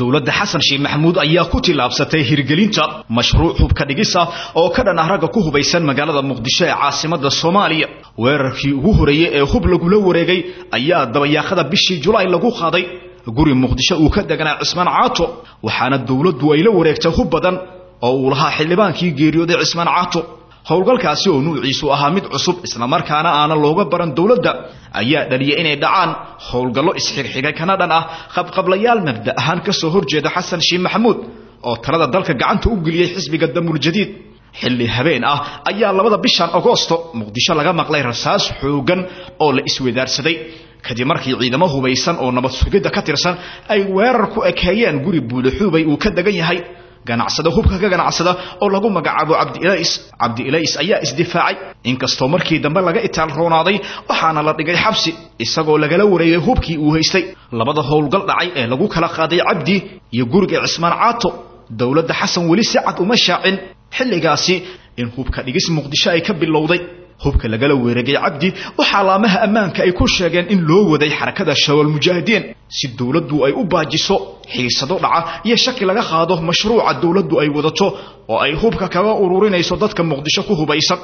dowladda xasan sheekh maxamuud ayaa ku tillaabsatay hirgelinta mashruuc hubka dhigisa oo ka dhan ah ragga ku hubaysan magaalada muqdisho ee caasimadda soomaaliya. Weerarkii ugu horeeyey ee hub lagula wareegay ayaa dabayaaqada bishii julaay lagu qaaday. Guri muqdisho uu ka deganaa cismaan caato waxaana dowladdu ay la wareegtay hub badan oo uu lahaa xildhibaankii geeriyooday cismaan caato howlgalkaasi oo nuuciisu ahaa mid cusub islamarkaana aanan looga baran dowladda ayaa dhaliyay inay dhacaan howlgallo isxigxigay kana dhan ah. Qabqablayaal mabda ahaan ka soo horjeeda xasan sheekh maxamuud oo talada dalka gacanta u geliyey xisbiga damuul jadiid. Xilli habeen ah ayaa labada bishan agoosto muqdisho laga maqlay rasaas xoogan oo la isweydaarsaday. Kadib markii ciidamo hubaysan oo nabad sugidda ka tirsan ay weerar ku ekeeyeen guri buulaxuubay uu ka degan yahay ganacsada hubka ka ganacsada oo lagu magacaabo cabdiilays cabdiilays ayaa isdifaacay inkastoo markii dambe laga itaal roonaaday waxaana la dhigay xabsi isagoo lagala wareegay hubkii uu haystay labada howlgal dhacay ee lagu kala qaaday cabdi iyo guriga cismaan caato dowladda xasan weli si cad uma shaacin xilligaasi in hubka dhigis muqdisho ay ka bilowday hubka lagala weeragay cabdi waxaa laamaha ammaanka ay ku sheegeen in loo waday xarakada shabaal mujaahidiin si dowladdu ay u baajiso xiisado dhaca iyo shaki laga qaado mashruuca dowladdu ay wadato oo ay hubka kaga ururinayso dadka muqdisho ku hubaysan.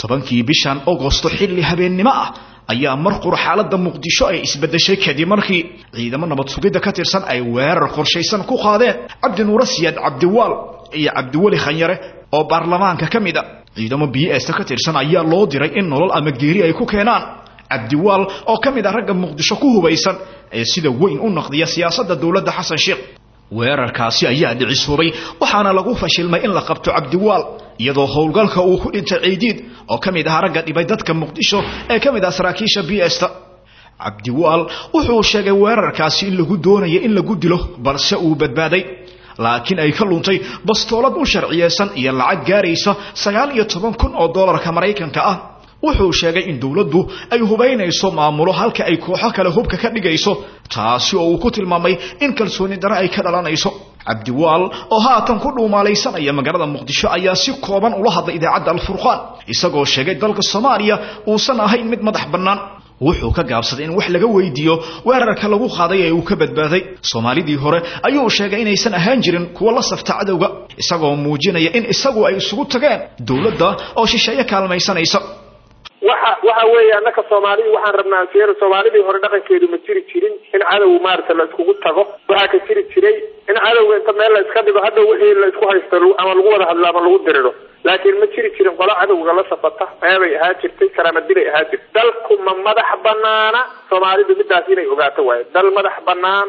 Tobankii bishan agosto xilli habeennimo ah ayaa mar qura xaaladda muqdisho ay isbedeshay kadib markii ciidamo nabad sugidda ka tirsan ay weerar qorshaysan ku qaadeen. Cabdi nuura siyaad cabdiwaal iyo cabdiweli khanyare oo baarlamaanka ka mid a ciidamo b s ka tirsan ayaa loo diray in nolol ama geeri ay ku keenaan. Cabdiwaal oo ka mid ah ragga muqdisho ku hubaysan ee sida weyn u naqdiya siyaasadda dowladda xasan sheekh weerarkaasi ayaa dhicisoobay waxaana lagu fashilmay in la qabto cabdiwaal iyadoo howlgalka uu ku dhintay ciidiid oo ka mid ah ragga dhibay dadka muqdisho ee ka mid ah saraakiisha b sta. Cabdiwaal wuxuu sheegay weerarkaasi in lagu doonaya in lagu dilo balse uu badbaaday laakiin ay ka luntay bastoolad u sharciyeysan iyo lacag gaaraysa sagaal iyo toban kun oo doolarka maraykanka ah. Wuxuu sheegay in dowladdu ay hubaynayso maamulo halka ay kooxo kale hubka ka dhigayso taasi oo uu ku tilmaamay in kalsooni dare ay ka dhalanayso. Cabdiwaal oo haatan ku dhuumaalaysanaya magaalada muqdisho ayaa si kooban ula hadlay idaacadda alfurqaan isagoo sheegay dalka soomaaliya uusan ahayn mid madax bannaan wuxuu ka gaabsaday in wax laga weydiiyo weerarka lagu qaaday ee uu ka badbaaday soomaalidii hore ayuu sheegay inaysan ahaan jirin kuwa la safta cadowga isagoo muujinaya in isagu ay isugu tageen dowladda oo shisheeye kaalmaysanaysa waxa waxa weeye annaka soomaalidu waxaan rabnaa seer soomaalidii hore dhaqankeedu ma jiri jirin in cadow maarata la iskugu tago. Waxaa ka jiri jiray in cadowga inta meel la iska dhigo hadhow wixii la isku haysto ama lagu wada hadlo ama lagu diriro laakiin ma jiri jirin qolo cadowga la safata meebay ahaa jirtay karamadilay ahaa jirtay. Dalku ma madax banaana soomaalidu midaas inay ogaato waayo. Dal madax banaan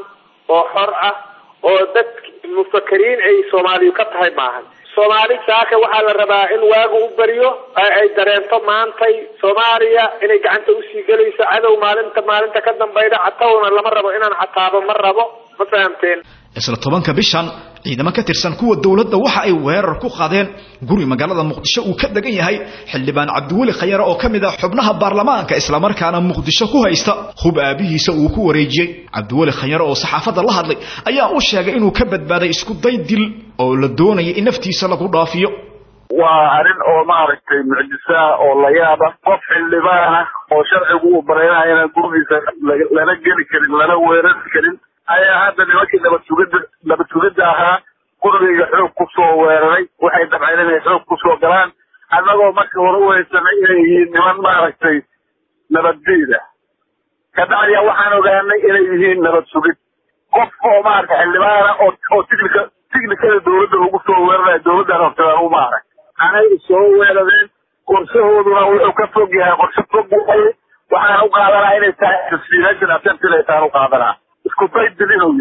oo xor ah oo dad mufakiriin ay soomaaliyu ka tahay maahan soomaali saaka waxaa la rabaa in waagu u beriyo ay dareento maantay soomaaliya inay gacanta u sii gelayso cadow maalinta maalinta ka dambayda catawna lama rabo inaan cataabo ma rabo ma fahamteen. Isla tobanka bishan ciidamo ka tirsan kuwa dowladda waxa ay weerar ku qaadeen. Guri magaalada muqdisho uu ka degan yahay xildhibaan cabdiweli khayare oo ka mid ah xubnaha baarlamaanka islamarkaana muqdisho ku haysta. Hub aabihiisa uu ku wareejiyey. Cabdiweli khayare oo saxaafadda la hadlay ayaa u sheegay inuu ka badbaaday isku day dil oo la doonaya in naftiisa lagu dhaafiyo. Waa arrin oo maaragtay mucjisaa oo la yaaba. Qof xildhibaana oo sharcigu uu baraynaha inaan gurigiisa lala geli karin lala weerari karin ayaa hadda nimankii nabad sugidda nabad sugidda ahaa gurigayga xoog ku soo weeraray waxay dabceen inay xoog ku soo galaan annagoo marka hore u haysanay inay yihiin niman maaragtay nabaddiida ka dhacdiya waxaan ogaanay inay yihiin nabad sugid. Qof oo maaragtay xildhibaana oo oo tignika tignikada dawladda lagu soo weeraraya dawladdan hortadaan u maaray. Anay soo weerareen qorshahooduna wuxuu ka fog yahay qorshe fog waxaan u qaadanaa inay tahay assassination attempt inay tahan u qaadanaa इसको pipe हो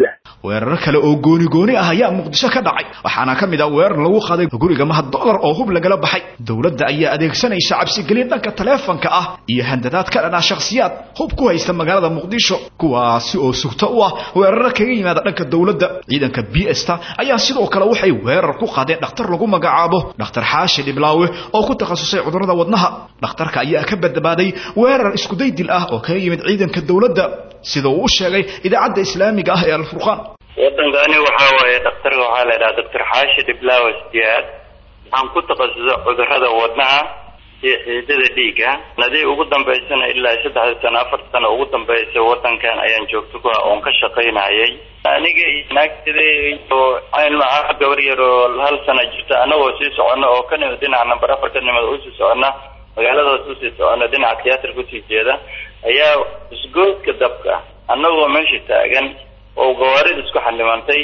weerar kale oo gooni gooni ah ayaa muqdisho ka dhacay. Waxaana ka mid ah weerar lagu qaaday guriga mahad dollar oo hub lagala baxay. Dowladda ayaa adeegsanaysa cabsigelin dhanka taleefanka ah iyo handadaad ka dhanaa shakhsiyaad hub ku haysta magaalada muqdisho kuwaasi oo sugto u ah weeraro kaga yimaada dhanka dowladda. Ciidanka b sta ayaa sidoo kale waxay weerar ku qaadeen dhakhtar lagu magacaabo dhakhtar xaashi dhiblaawe oo ku takhasusay cudurrada wadnaha. Dhakhtarka ayaa ka badbaaday weerar iskuday dil ah oo kaga yimid ciidanka dowladda sida uu u sheegay idaacadda islaamiga ah ee alfurqaan wadankani waxaa waaye dhakhtarka waxaa la idhaha doctor xaashi dhiblaawe siyaad waxaan ku takhasusay cudurrada wadnaha iyo xiidada dhiiga nadii ugu dambaysana ilaa saddexda sano afarta sano ugu dambaysa wadankan ayaan joogto ku ah oon ka shaqaynayay. Aniga iyo naagtada iyo caynmaca gabar yar oo hal sana jirta anagoo sii socona oo ka nimid dhinaca number afar ka nimid u sii socona magaaladaas u sii socona dhinaca tiyaatarka u sii jeeda ayaa isgoodka dabka. Anagoo meesha taagan oo gawaarida isku xanimantay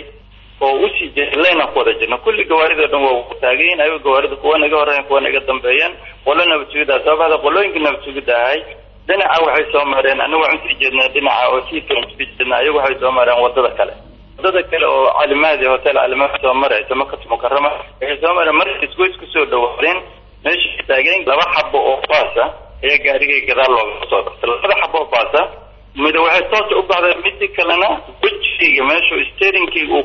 oo u sii leynan ku wada jirna kulli gawaarida o dhan waa taagayin ayago gawaarida kuwa naga horeeyan kuwa naga dambeeyeen qolo nabad sugidda sababada qolooyinka nabad sugidda ahay dhinaca waxay soo mareen aniga waxaan sii jeednaa dhinaca oo sii kalan sii jeednaa ayagu waxay soo mareen waddada kale. Wadada kale oo calimaadi hotel calimaadi soo maraysa makata mukarama waxay soo mareen markay isgoys ku soo dhawaadeen meesha taageen laba xabo oo baasa ayaa gaarigay gadaal looga soo dhaftay labada xabo oo baasa mida waxay toosa u baxday midi kalena wejigayga meeshu steerinkayga uu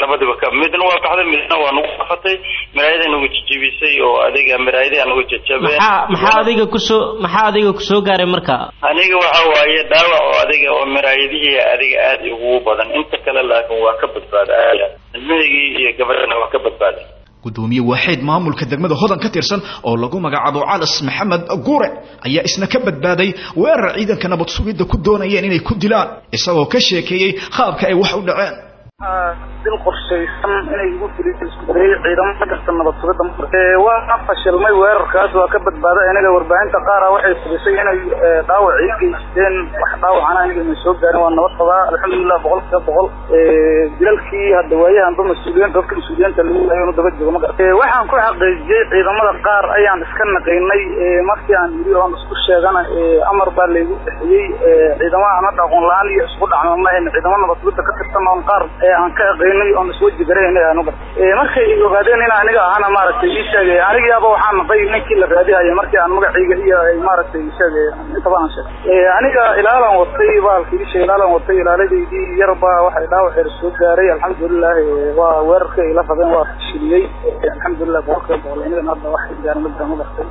labadiba ka midna waa baxday midna waa nagu qafatay maraayada nagu jijibisay oo adiga maraayadaha nagu jajabeen. Maxaa adiga ku soo maxaa adiga ku soo gaaray marka? Aniga waxa waaye dhaawac oo adiga oo maraayadihii adiga aada ugu badan. Inta kale laakiin waa ka badbaada aada ilmahaygii iyo gabadhana waa ka badbaaday gudoomiye waaxeed maamulka degmada hodan ka tirsan oo lagu magacaabo calas maxamed guure ayaa isna ka badbaaday weerar ciidanka nabad sugidda ku doonayeen inay ku dilaan isagoo ka sheekeeyey qaabka ay wax u dhaceen dil qorshaysan inay igu filiisa isku dayay ciidamo ka tirsan nabad sugidda marka waa fashilmay weerarkaas waa ka badbaaday aniga warbaahinta qaara waxay filisay inay dhaawac ii geysteen wax dhaawacana aniga ma soo gaarin waa nabad qabaa alxamdulilah boqol kiiba boqol dilalkii hadda waayahanba mas'uuliyiin dadka mas'uuliyiinta lagu lahay inu daba joogo maga waxaan ku xaqiijiyey ciidamada qaar ayaan iska naqaynay markii aan yidhi oon isku sheegana amar baa laygu bixiyey ciidamaha ana dhaqoon la'aan iyo isku dhacma mahayn ciidamo nabad sugidda ka tirsan oon qaar aan ka aqaynay oon isweji garaynay aanu gar markay ogaadeen in aniga ahana maaragtay ii sheegay anigiaba waxaan naqay ninkii la raadihaya markii aan magacayga iyo maaragtay ii sheegay. Intaba aan sheegay. Aniga ilaalan watay baalka sheegay ilaalan watay ilaaladeydii yarba waxay dhaawac yar soo gaaray. Alxamdulilah waa weerarka ila qabeen waa fashiliyey alxamdulilah boqolkiiba boqol anigan hadda wax gaarin midda ma gartay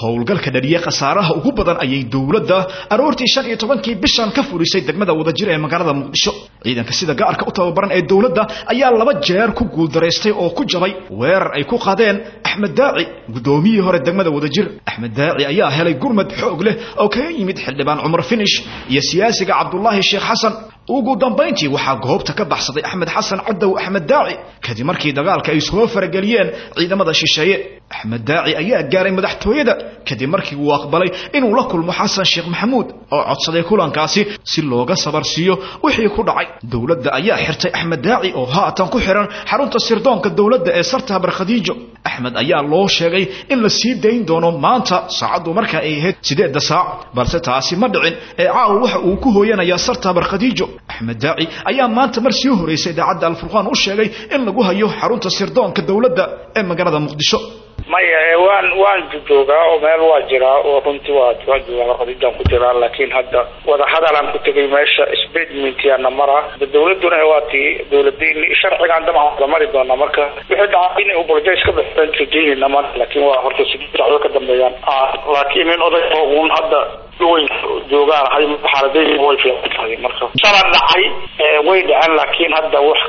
howlgalka dhaliye khasaaraha ugu badan ayay dowladda aroortii shan iyo tobankii bishan ka furisay degmada wadajir ee magaalada muqdisho ciidanka sida gaarka u tababaran ee dowladda ayaa laba jeer ku guuldaraystay oo ku jabay weerar ay ku qaadeen axmed daaci guddoomiyihii hore degmada wadajir axmed daaci ayaa helay gurmad xoog leh oo kaga yimid xildhibaan cumar finish iyo siyaasiga cabdulaahi sheekh xasan ugu dambayntii waxaa goobta ka baxsaday axmed xasan cadow axmed daaci. Kadib markii dagaalka ay soo farageliyeen ciidamada shisheeye axmed daaci ayaa gaaray madaxtooyada. Kadib markii uu aqbalay inuu la kulmo xasan sheekh maxamuud oo codsaday kulankaasi si looga sabarsiiyo wixii ku dhacay. Dowladda ayaa xirtay axmed daaci oo haatan ku xiran xarunta sirdoonka dowladda ee sarta habar khadiijo axmed ayaa loo sheegay in la sii dayn doono maanta saacaddu marka ay ahayd sideedda saac balse taasi ma dhicin. Ee caawa waxa uu ku hooyanayaa sarta habar khadiijo أحمد داعي. أيام ما أنت مرشي هو رئيس إذا عدى الفرقان وش عليه إن لقوها يوه حرونت السردون كدولة ده إما قرد مقدشو maya waan waan joogaa oo meel waa jiraa oo runtii waa khadiijaan ku jiraa laakiin hadda wadahadalaan ku tegay meesha sbatementyaana mara dowladuna waa tii dowladeyni sharcigaan damaca wada mari doonaa marka wixii dhacay inay ubolojays ka baxeen rajeynayna ma laakiin waa horta sacdo ka dambeeyaan. Laakiin in oday oo uun hadda weyn joogaan hay xaaladeyna way fiican marka. Shala dhacay way dhaceen laakiin hadda wax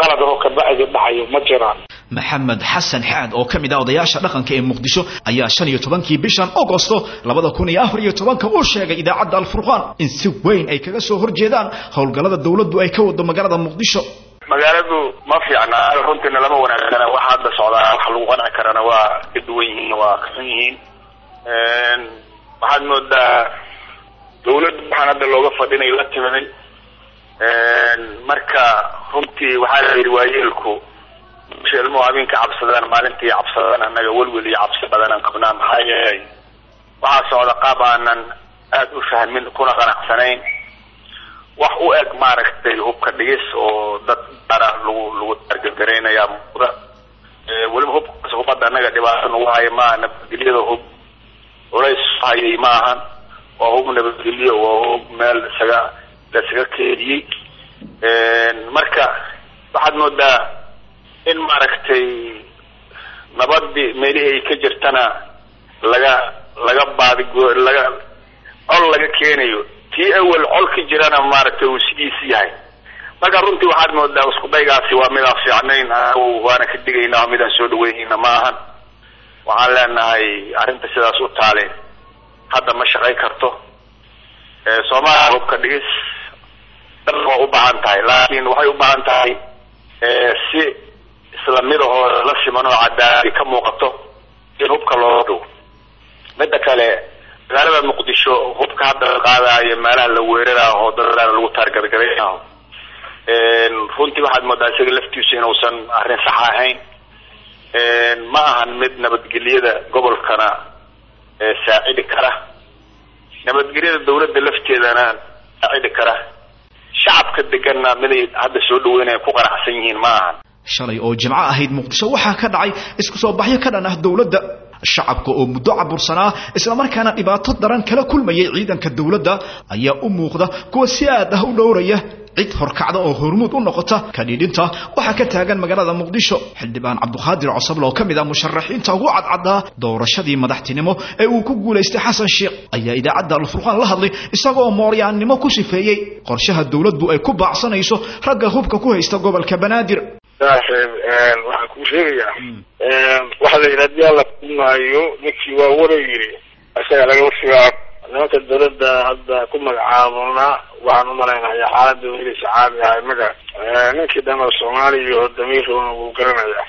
qalad ahoo kabacdi dhacayo ma jiraan maxamed xasan xaad oo ka mid ah odayaasha dhaqanka ee muqdisho ayaa shan iyo tobankii bishan agosto labada kun iyo afar iyo tobanka u sheegay idaacadda alfurqaan in si weyn ay kaga soo horjeedaan howlgallada dowladdu ay ka wado magaalada muqdisho. Magaaladu ma fiicna runtiina lama wanaagsana waxa hadda socdaa wax lagu qanci karana waa ka duwan yihiin waa kaxun yihiin. Waxaad moodaa dawladdu waxaan hadda looga fadhinay la timiday marka runtii waxaa la yidhi waayeelku ilmuhu habeenka cabsadaan maalintii cabsadaan annaga welwel iyo cabsi badanaan qabnaa maxaa yeelay waxaa socda qaab aanan aada u fahmin kuna qanacsanayn wax u eg maaragtay hubka dhigis oo dad gaara lagu lagu targagaraynayaa muuqda weliba hubkaas hubadda annaga dhibaato nagu haya maaha nabadgelyada hub culays hayay ma ahan waa hub nabadgelyo waa hub meel isaga la isaga marka waxaad moodaa in maaragtay nabadii meelihii ay ka jirtana laga laga baadigo laga col laga keenayo. Tii awel col ka jirana maaragtay uu sidiisi yahay. Marka runtii waxaad moodaa isku daygaasi waa midaan fiicnayn waana ka digaynaa midaan soo dhaweynayna ma ahan. Waxaan leenahay arrinta sidaas u taale. Hadda ma shaqayn karto. Soomaaliya hubka dhigis. Waa u baahan tahay laakiin waxay u baahan tahay si isla midahoo la siman oo cadaaladi ka muuqato in hubka loo dhow. Midda kale magaalada muqdisho hubka hadda la qaadaayo meelaha la weeraraho oo dadaan lagu taargargaraynaho runtii waxaad moodaa isaga laftiisu inuusan arrin sax ahayn. Ma ahan mid nabadgelyada gobolkana saacidi kara. Nabadgelyada dawladda lafteedana saacidi kara. Shacabka deganna miday hadda soo dhaweynaya ku qanacsan yihiin ma ahan shalay oo jimco ahayd muqdisho waxaa ka dhacay isku soo baxyo ka dhan ah dowladda. Shacabka oo muddo cabursanaa islamarkaana dhibaato daran kala kulmayay ciidanka dowladda ayaa u muuqda kuwa si aad ah u dhowraya. Cid horkacda oo hormuud u noqota kadhidhinta waxaa ka taagan magaalada muqdisho. Xildhibaan cabduqaadir cosable oo ka mid ah musharaxiinta ugu cadcaddaa doorashadii madaxtinimo ee uu ku guulaystay xasan sheekh ayaa idaacadda alfurqaan la hadlay isagoo mooryaannimo ku sifeeyey. Qorshaha dowladdu ay ku baacsanayso ragga hubka ku haysta gobolka banaadir saaxiib waxaan kuu sheegayaa. Waxa la yidhi haddii alla kumaayo ninkii waa wara yiri isaga laga figaa nimanka dawladda hadda ku magacaabona waxaan umalaynayaa xaalada welisa caadi ahay maga ninkii dhan oo soomaaliya oo damiirona wuu garanayaa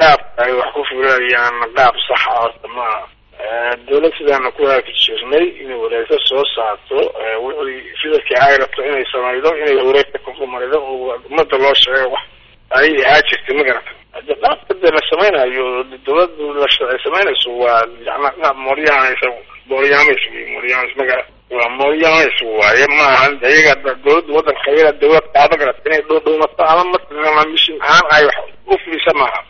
qaabka ay wax ku fulayaan qaab saxa horta maaha dawlad sidaana ku haaki jirnay inay wareegto soo saarto wixii sidakii ay rabto inay samaydo inay wareegta ku marido oo umada loo sheego wax ay ahaa jirtay ma garata de la samaynayo dawladu la samaynayso waa mooryaamays wey mooryaamays magara waa mooryaamays waaye maaha iyaga dawladda wadanka iyaga dawlad qaaba garata inay dhoodhoomato ama mataqaana mishin ahaan ay wax u fulisa maaha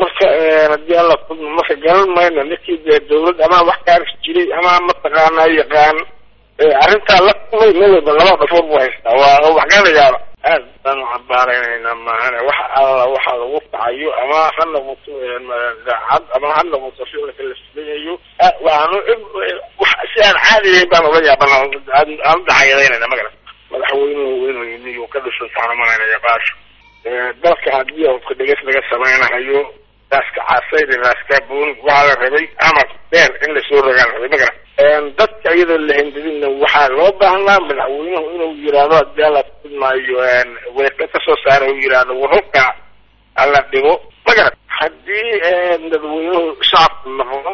marka haddii alla marka garan mayno ninkii dee dawlad ama wax ka arki jiray ama mataqaana yaqaan arrintaa la kulmay meel laba dhafoor buu haystaa waa wax garanayaaba aad baan u cabaaraynayna maahane. Wax alla waxa lagu kacayo ama ha noqoto daacad ama ha noqoto ficilka la sameeyayo waanu si aan caadiyayn baan ula yaabana aan dacayadaynayna magara madaxweynuhu inuu inuu ka dhisan taanamanaynayo baasho dalka haddii hubka dheges laga samaynahayo raaska caasayda raaska booni waxaa la rabay amar dheer in la soo rogaan rabay magara dadka iyadoo la hendadinna waxaa loo baahnaa madaxweynuhu inuu yiraahdo haddii alla maayo weerka ka soo saara uu yiraahdo warhubka alla dhigo magara haddii dadweynuhu shacabku noqdo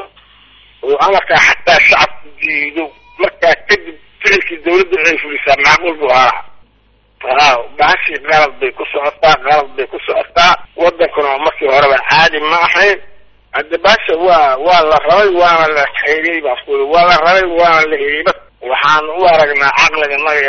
oo amarkaa xataa shacabku diido markaa kadib ficilkii dawladda ay fulisaa macquul buu ahaa a baashii qalad bay ku socotaa qalad bay ku socotaa. Wadankuna markii horeba caadi ma ahayn. Hadde baasha waa waa la rabay waana la xeeriyey baa waa la rabay waana la heyba waxaan u aragnaa caqliga naga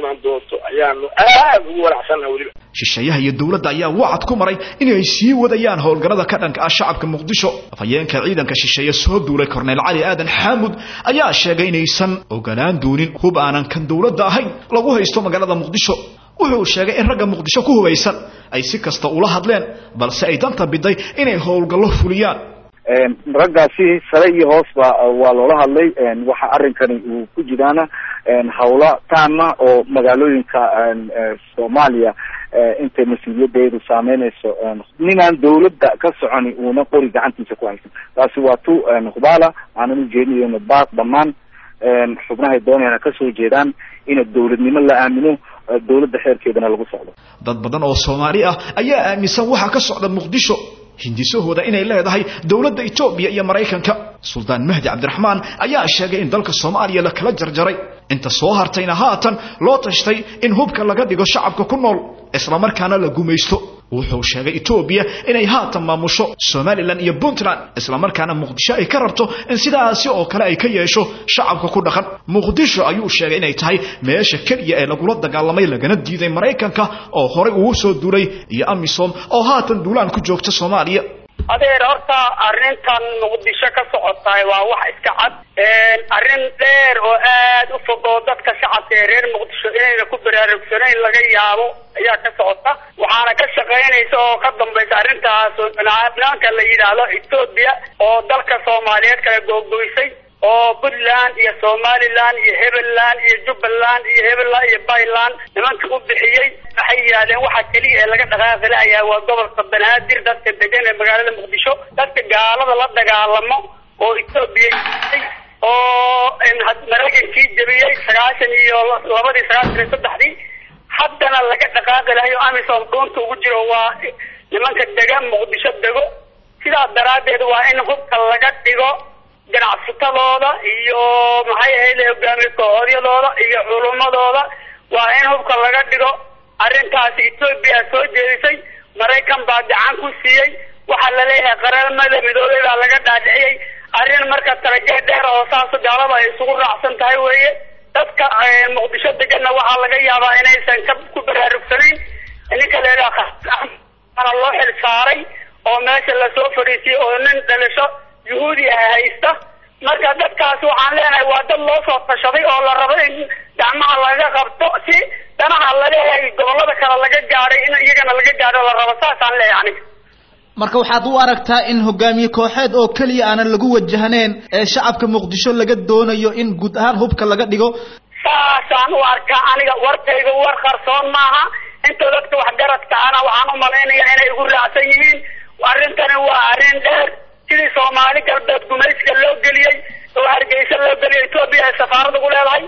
imaan doonto ayaanu aad ugu walacsana weliba. Shisheeyaha iyo dowladda ayaa wacad ku maray inay sii wadayaan howlgallada ka dhanka ah shacabka muqdisho. Afhayeenka ciidanka shisheeye soo duulay korneyl cali aadan xaamud ayaa sheegay inaysan ogolaan doonin hub aanan kan dowladda ahayn lagu haysto magaalada muqdisho. Wuxuu sheegay in ragga muqdisho ku hubaysan ay si kasta ula hadleen balse ay danta biday inay howlgallo fuliyaan raggaasi sare iyo hoosba waa loola hadlay. Waxa arrinkani uu ku jiraana hawla taama oo magaalooyinka soomaaliya intay mas'uuliyadeedu saameynayso. Ninaan dawladda ka soconi uuna qori gacantiisa ku haysan. Taasi waa tu hubaala. Aanan ujeedinayno baaq dhammaan xubnahay doonayana ka soo jeedaan ina dawladnimo la aamino dawladda xeerkeedana lagu socdo. Dad badan oo soomaali ah ayaa aaminsan waxa ka socda muqdisho hindisahooda inay leedahay dowladda etoobiya iyo maraykanka. Suldaan mahdi cabdiraxmaan ayaa sheegay in dalka soomaaliya la kala jarjaray. Inta soo hartayna haatan loo tashtay in hubka laga dhigo shacabka ku nool islamarkaana la gumaysto wuxuu sheegay etoobiya inay haatan maamusho somalilan iyo puntland islamarkaana muqdisho ay ka rabto in sidaasi oo kale ay ka yeesho shacabka ku dhaqan muqdisho ayuu sheegay inay tahay meesha keliya ee lagula dagaalamay lagana diiday maraykanka oo horay ugu soo duulay iyo amisom oo haatan duulaan ku joogta soomaaliya adeer horta arrintan muqdisho ka socotahay waa wax iska cad. Arrin dheer oo aad u fog oo dadka shacabka ee reer muqdisho inayna ku baraarugsanayn laga yaabo ayaa ka socota. Waxaana ka shaqaynaysa oo ka dambaysa arrintaas nimanka la yidhaahdo etoobiya oo dalka soomaaliyeed kala googoysay oo puntland iyo somaliland iyo hebeland iyo jubbaland iyo hebeland iyo byland nimanka u bixiyey waxay yidhahdeen waxa keliya ee laga dhaqaaqi lahayaa waa gobolka banaadir dadka degan ee magaalada muqdisho dadka gaalada la dagaalamo oo etoobiya oo maraykankii jebiyey sagaashan iyo labadii sagaashan iyo saddexdii. Haddana laga dhaqaaqi lahayo amisom dhuunta ugu jiro waa nimanka dega muqdisho dego. Sidaas daraaddeed waa in hubka laga dhigo ganacsatadooda iyo maxay ahayd hogaamiye kooxoodyadooda iyo culummadooda waa in hubka laga dhigo arrintaasi etoobiya soo jeedisay maraykan baa gacan ku siiyey. Waxaa la leeyahay qaramada midoobay baa laga dhaadhiciyey. Arrin marka talageed dheer oo saas gaalada ay isugu raacsan tahay weeye. Dadka muqdisho deganna waxaa laga yaabaa inaysan ka ku baraarugsanayn ninka leedaha loo xil saaray oo meesha la soo fadhiisiyey oo nin dhalisho yuhuudi ah haysta. Marka dadkaas waxaan leenahay waa dad loo soo tashaday oo la rabo in gacmaha laga qabto si danaha la leeyahay gobollada kale laga gaadhay in iyagana laga gaadho la rabo. Saasaan leeyahay aniga. Marka waxaad u aragtaa in hogaamiye kooxeed oo keliya aanan lagu wajahneen ee shacabka muqdisho laga doonayo in guud ahaan hubka laga dhigo. Saasaan u arkaa aniga warkayga war qarsoon maaha. Inta dadka waxgaradka ana waxaan u malaynayaa inay igu raacsan yihiin. Arrintani waa arrin dheer sidii soomaali galbeed gumaysiga loo geliyey oo hargeysa loo geliyay etoobiya ay safaarada ku leedahay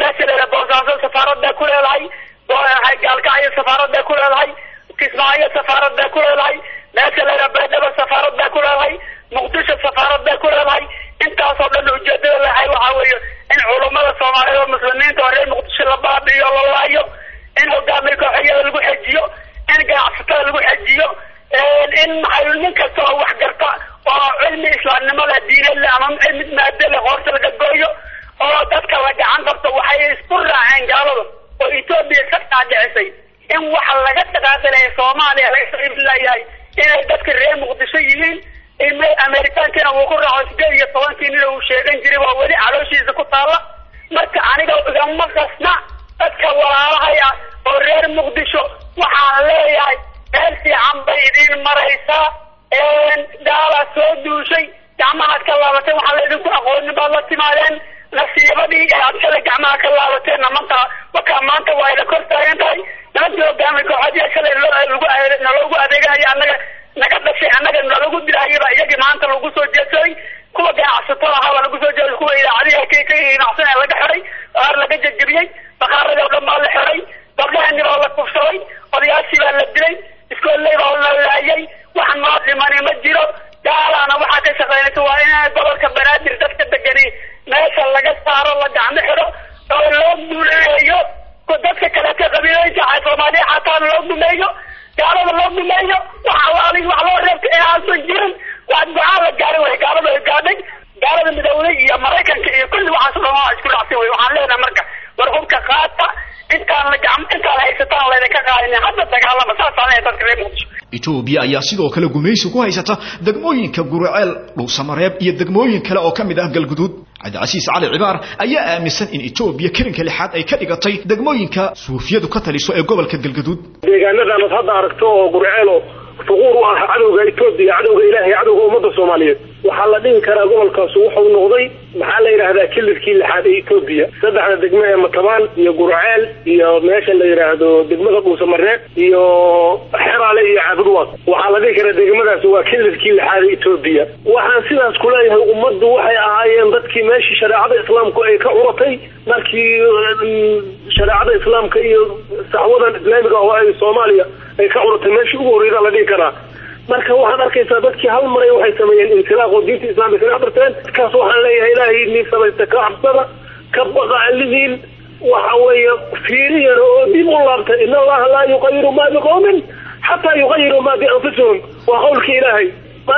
meesha boosaaso safaarada ku leedahay gaalkacyo safaarada ku leedahay kismaayo safaarada ku leedahay meesha leedahay baydhabo safaarada ku leedahay muqdisho safaarada ku leedahay intaasoo dhan ujeedada lahay waxaa weeye in culummada soomaaliyeed oo muslimiinta oo reer muqdisho la baabi'iyo la laayo in hogaamiye kooxiyada lagu xejiyo in ganacsatada lagu xejiyo in maxay nin kasta oo wax garta oo cilmi islaamnimada diinadle ama mid maadale qoorta laga gooyo oo dadka la gacan qabto waxay isku raaceen gaalada oo etoobiya ka dhaadhicisay in waxa laga dhaqaaqilaya soomaaliya laga saibilayahay inay dadka reer muqdisho yihiin amerikaankina wuu ku raaco sideed iyo tobankii nina uu sheegan jiray waa weli calooshiisa ku taalla. Marka aniga igama qasna dadka walaalahay ah oo reer muqdisho waxaan leeyahay meel fiican bay idiin maraysaa gaalaa soo duushay gacmahaad ka laabatay waxaa laydinku aqoonin baad la timaadeen nasiibadii shalay gacmaha ka laabateenna manta markaa maanta waa ina kor taagan tahay. Nimankii hogaami kooxadiya shalay naloogu adeeganayo annaga naga dhashay annaga nalagu dilahayaba iyagii maanta lagu soo jeedsaday kuwa ganacsatada ahaa lagu soo jeeday kuwa idaacadihi ka ka ganacsan ee laga xiray qaar laga jejebiyey bakaaradii oo dhan baa la xiray baa la kufsaday odayaashii baa la dilay iskooley baa la laayay wax noo dhimani ma jiro. Gaalaana waxaa ka shaqeynaysa waa in gobolka banaadir dadka degani meesha laga saaro la gacmo xiro oo loo duleeyo dadka kaleeta qabiilooyinka soomaaliya xataa loo dumeeyo gaalada loo dumeeyo wax alaali wax loo reebta ee aansan jirin. Waa go'aan la gaaray way gaalada ay gaadhay. Gaalada midowday iyo maraykanka iyo kulli waxaas dhan isku dhacsan wey waxaan leenahay marka war hubka qaata intaan la gacmo intaan haysataan laydinka qaadinin hadda dagaalama saasaan leeyahay dadka reer muqdisho etoobiya ayaa sidoo kale gumaysi ku haysata degmooyinka guriceel dhuusamareeb iyo degmooyin kale oo ka mid ah galguduud cabdicasiis cali cibaar ayaa aaminsan in etoobiya kelinka lixaad ay ka dhigatay degmooyinka suufiyadu ka taliso ee gobolka galguduud deegaanadan ad hadda aragto oo gurceelo fuquur u ah cadowga etoobiya cadowga ilaahay cadowga ummadda soomaaliyeed waxaa la dhihi karaa gobolkaasu wuxuu noqday maxaa la yidhaahdaa kilirkii lixaad ee etoobiya saddexda degmo ee matabaan iyo gurceel iyo meesha la yidhaahdo degmada dhuusamareeb iyo xeraale iyo caabudwaad waxaa la dhihi karaa degmadaas waa kilirkii lixaad ee etoobiya waxaan sidaas kuleeyahay ummaddu waxay ahaayeen dadkii meeshii shareecada islaamku ay ka curatay markii shareecada islaamka iyo saxwadan islaamiga oo ay soomaaliya ay ka curatay meeshii ugu horreyda la dhihi karaa marka waxaad arkaysaa dadkii hal maray waxay sameeyeen intilaaq oo diinta islaamka kaga barteen dadkaas waxaan leeyahay ilaahay nii samaysta ka cabsada ka baqa alihiin waxa weeye fiiriyana oo dib u laabta in allaha laa yuqayiru ma biqowmin xataa yuqayiru ma bianfusihim. Waa qowlka ilaahay. Ma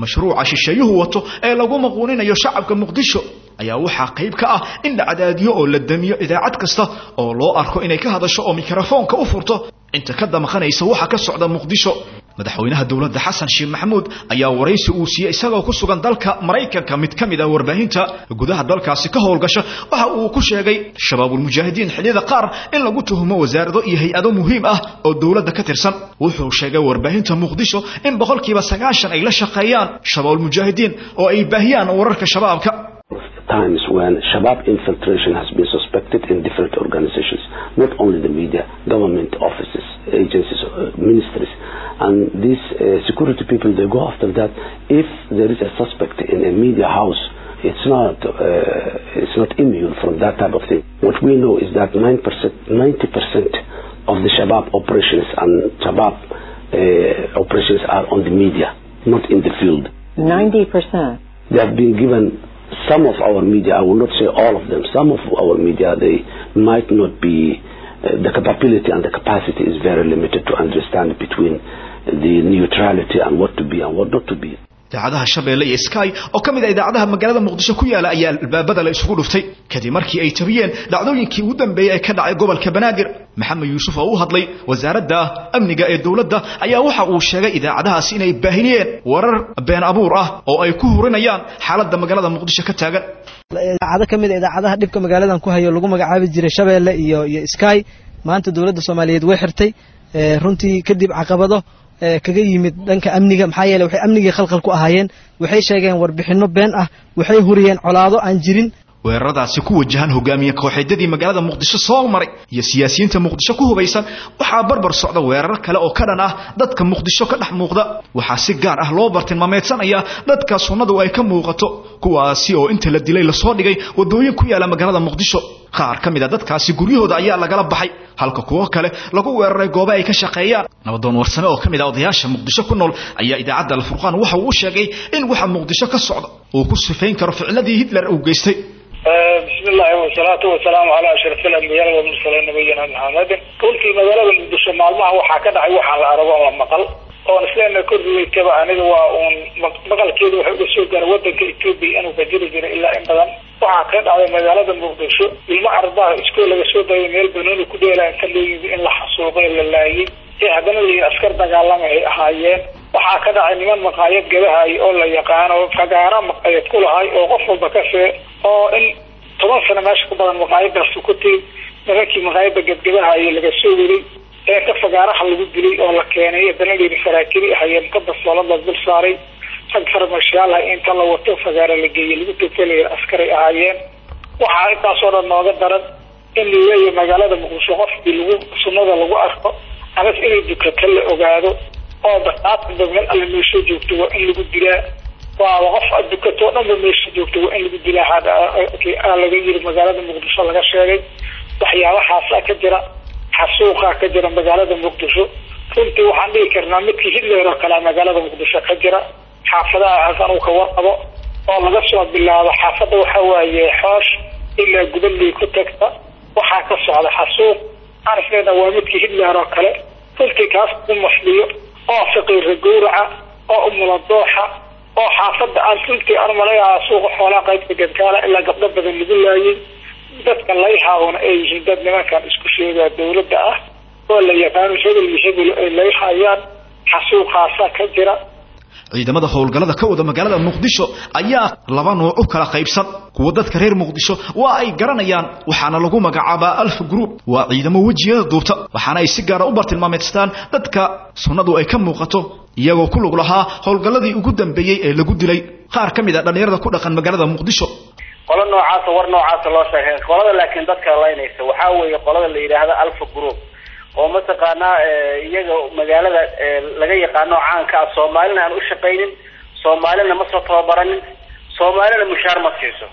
mashruuca shisheeyuhu wato ee lagu maquuninayo shacabka muqdisho ayaa waxaa qayb ka ah in la cadaadiyo oo la damiyo idaacad kasta oo loo arko inay ka hadasho oo mikrofoonka u furto. Inta ka damqanaysa waxa ka socda muqdisho madaxweynaha dowladda xasan sheekh maxamuud ayaa waraysi uu siiyey isagoo ku sugan dalka maraykanka mid ka mid ah warbaahinta gudaha dalkaasi ka howlgasha waxa uu ku sheegay shabaabulmujaahidiin xilliyada qaar in lagu tuhumo wasaarado iyo hay-ado muhiim ah oo dowladda ka tirsan wuxuu sheegay warbaahinta muqdisho in boqolkiiba sagaashan ay la shaqeeyaan shabaabulmujaahidiin oo ay baahiyaan wararka shabaabka times when Shabab infiltration has been suspected in different organizations, not only the media, government offices, agencies, uh, ministries. And these uh, security people, they go after that. If there is a suspect in a media house, it's not, uh, it's not immune from that type of thing. What we know is that 9%, 90% of the Shabab operations and Shabab uh, operations are on the media, not in the field. 90%. They have been given some of our media, I will not say all of them, some of our media, they might not be, uh, the capability and the capacity is very limited to understand between the neutrality and what to be and what not to be. Idaacadaha shabeelle iyo sky oo ka mid ah idaacadaha magaalada muqdisho ku yaalla ayaa albaabada la isugu dhuftay. Kadib markii ay tabiyeen dhacdooyinkii ugu dambeeyey ee ka dhacay gobolka banaadir maxamed yuusuf oo u hadlay wasaaradda amniga ee dowladda ayaa waxa uu sheegay idaacadahaasi inay baahiniyeen warar been abuur ah oo ay ku hurinayaan xaaladda magaalada muqdisho ka taagan. Idaacado ka mid a idaacadaha dhibka magaaladan ku hayo lagu magacaabi jiray shabeelle iyo iyo sky maanta dowladda soomaaliyeed way xirtay runtii kadib caqabado kaga yimid dhanka amniga maxaa yeele waxay amnigii khalkhal ku ahaayeen. Waxay sheegeen warbixinno been ah waxay huriyeen colaado aan jirin weeraradaasi ku wajahan hogaamiye kooxeedyadii magaalada muqdisho soo maray iyo siyaasiyiinta muqdisho ku hubaysan waxaa barbar socda weerar kale oo ka dhan ah dadka muqdisho ka dhex muuqda. Waxaa si gaar ah loo bartilmaameedsanaya dadka sunnadu ay ka muuqato kuwaasi oo inta la dilay la soo dhigay wadooyin ku yaalla magaalada muqdisho. Qaar ka mid a dadkaasi guryahooda ayaa lagala baxay halka kuwo kale lagu weeraray goobo ay ka shaqeeyaan. Nabadoon warsame oo ka mid ah odayaasha muqdisho ku nool ayaa idaacadda alfurqaan waxa uu u sheegay in waxa muqdisho ka socda uu ku sifayn karo ficladii hitler uu geystay bismi illahi wasalaatu wasalaamu calaa ashraf alambiyaai walmursaliin nabiyina maxamedin runtii magaalada muqdisho maalmaha waxaa ka dhacay waxaan la arag oon la maqal oon isleena korweykaba aniga waa uun maqalkeeda waxa uga soo gaara wadanka etoobiya inuu ka jiri jiray ilaa in badan. Waxaa ka dhacday magaalada muqdisho ilmo ardaha iskool laga soo dayay meel banooni ku dheelaan ka leeyimi in la xasuuqo la laayay. Ee haddana askar dagaalamay ahaayeen waxaa ka dhacay niman maqaayad gabahay oo la yaqaano fagaara maqaayad ku lahay oo qof walba ka fee oo in toban sano meesha ku badan maqaayadaas ku tiri nimankii maqaayada gadgabahaye laga soo waday ee ka fagaaraha lagu dilay oo la keenay haddana layidhi faraakiri ahayeen ka basoolad la dul saaray rag farmashaalaha inta la wato fagaara la geeyey lagu togelaya askaray ahaayeen waxaa intaasoo dhan nooga daran in la leeyahay magaalada muqdisho qofkii lagu sunnada lagu arko amas inay dukato la ogaado oo baqaataba meel alle meesha joogto waa in lagu dilaa. Waaba qof dukatoo dhanba meesha joogto waa in lagu dilaa. Laga yiri magaalada muqdisho laga sheegay. Waxyaabahaasa ka jira xasuuqaa ka jira magaalada muqdisho. Runtii waxaan dhihi karnaa midkii hitler oo kalea magaalada muqdisho ka jira. Xaafadaha halkan uu ka warqabo oo laga soo bilaabo xaafadda waxa waaye xoosh ilaa gubadley ku tagta. Waxaa ka socda xasuuq. Aan waa midkii hitler oo kale. Runtii kaas u masliyo oo faqiira gowraca oo umuladooxa oo xaafadda aan runtii aan malayaa suuqa xoolaa qaybta gadgaala ilaa gabdho badan lagu laayay. Dadka layhaawna ay yihiin dad nimankan isku sheegaa dawladda ah oo la yaqaano hebel iyo hebel ay layhayaan xasuuqaasaa ka jira ciidamada howlgallada ka wada magaalada muqdisho ayaa laba nooc u kala qaybsan. Kuwa dadka reer muqdisho waa ay garanayaan waxaana lagu magacaabaa alf group. Waa ciidamo wejiyada duubta waxaana ay si gaara u bartilmaameedstaan dadka sunnadu ay ka muuqato iyagoo ku lug lahaa howlgalladii ugu dambeeyey ee lagu dilay. Qaar ka mid a dhallinyarada ku dhaqan magaalada muqdisho. Qolo noocaasa war noocaasa loo sheegay. Qolada laakiin dadka laynaysa waxaa weeye qolada la yidhaahda alfa group oo mataqaanaa iyaga magaalada laga yaqaano caanka ah. Soomaalina aan u shaqaynin soomaalina ma soo tababaranin soomaalina mushaar ma siiso.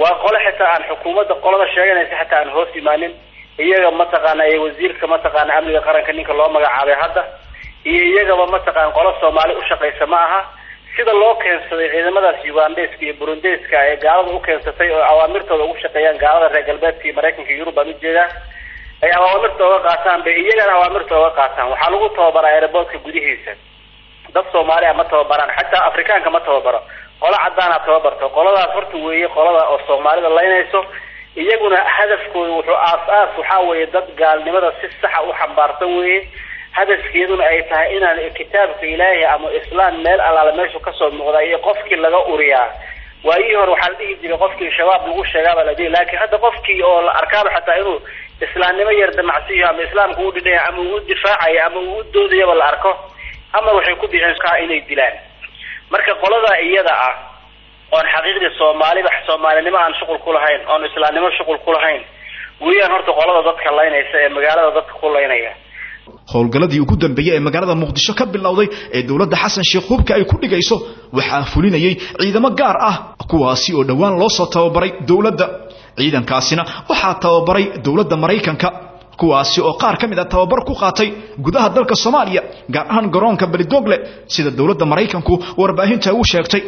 Waa qole xitaa aan xukuumadda qolada sheeganaysa xitaa aan hoos imaanin. Iyaga mataqaana ee wasiirka mataqaana amniga qaranka ninka loo magacaabay hadda. Iyo iyagaba mataqaan qolo soomaali u shaqaysa ma aha. Sida loo keensaday ciidamadaas ugandeska iyo burundeska ee gaalada u keensatay oo awaamirtooda ugu shaqeeyaan gaalada reer galbeedka iyo maraykanka yurub baan u jeedaa ay awaamirta oga qaataan bay iyagana awaamirta oga qaataan. Waxaa lagu tababaraa aeroboortka gudihiisa. Dad soomaali a ma tababaraan xataa afrikaanka ma tababaro. Qolo cadaana tababarto. Qoladaas horta weeye qolada oo soomaalida laynayso iyaguna hadafkooda wuxuu aas-aas waxaa weeye dad gaalnimada si saxa u xambaarsan weeye. Hadafkeeduna ay tahay inaan kitaabka ilaahi ama islaan meel allaala meeshu ka soo muuqda iyo qofkii laga uriyaa. Waayihii hore waxaa la dhihi jiray qofkii shabaab lagu sheegaaba la dhihi laakiin hadda qofkii oo la arkaaba xataa inuu islaamnimo yar damacsiyo ama islaamka u dhidhaya ama uu difaacayo ama uu doodayaba la arko ama waxay ku bixeen ka inay dilaan. Marka qolada iyada ah oon xaqiiqdii soomaaliba soomaalinimo aan shuqul ku lahayn oon islaamnimo shuqul ku lahayn weeyaan horta qolada dadka laynaysa ee magaalada dadka ku laynaya. Howlgalladii ugu dambeeyey ee magaalada muqdisho ka bilowday ee dowladda xasan sheekh hubka ay ku dhigayso waxaa fulinayay ciidamo gaar ah kuwaasi oo dhowaan loo soo tababaray dowladda ciidankaasina waxaa tababaray dowladda maraykanka kuwaasi oo qaar ka mid a tababar ku qaatay gudaha dalka soomaaliya gaar ahaan garoonka belidogle sida dowladda maraykanku warbaahinta u sheegtay